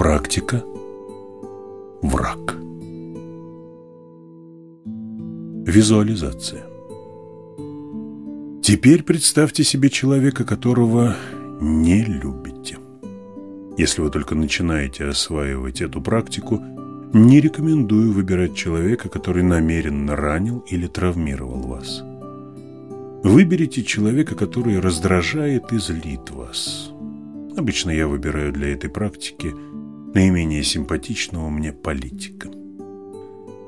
Практика «Враг». Визуализация. Теперь представьте себе человека, которого не любите. Если вы только начинаете осваивать эту практику, не рекомендую выбирать человека, который намеренно ранил или травмировал вас. Выберите человека, который раздражает и злит вас. Обычно я выбираю для этой практики наименее симпатичного мне политика.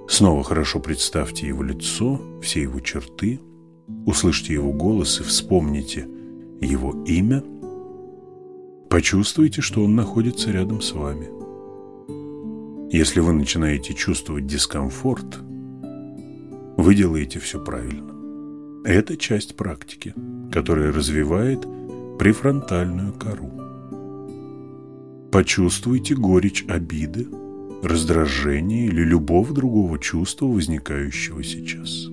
Снова хорошо представьте его лицо, все его черты, услышьте его голос и вспомните его имя. Почувствуйте, что он находится рядом с вами. Если вы начинаете чувствовать дискомфорт, вы делаете все правильно. Это часть практики, которая развивает префронтальную кору. Почувствуйте горечь обиды, раздражения или любого другого чувства, возникающего сейчас.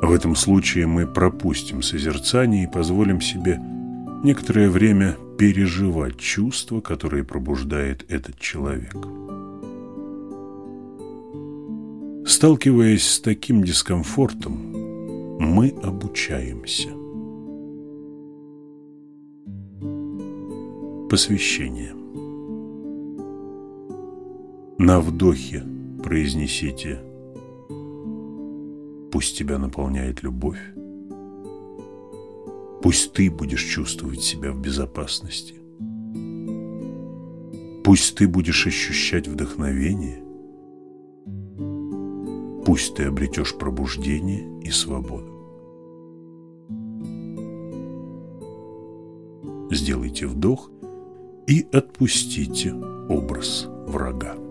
В этом случае мы пропустим созерцание и позволим себе некоторое время переживать чувства, которые пробуждает этот человек. Сталкиваясь с таким дискомфортом, мы обучаемся. Посвящение. На вдохе произнесите «Пусть тебя наполняет любовь, пусть ты будешь чувствовать себя в безопасности, пусть ты будешь ощущать вдохновение, Пусть ты обретешь пробуждение и свободу. Сделайте вдох и отпустите образ врага.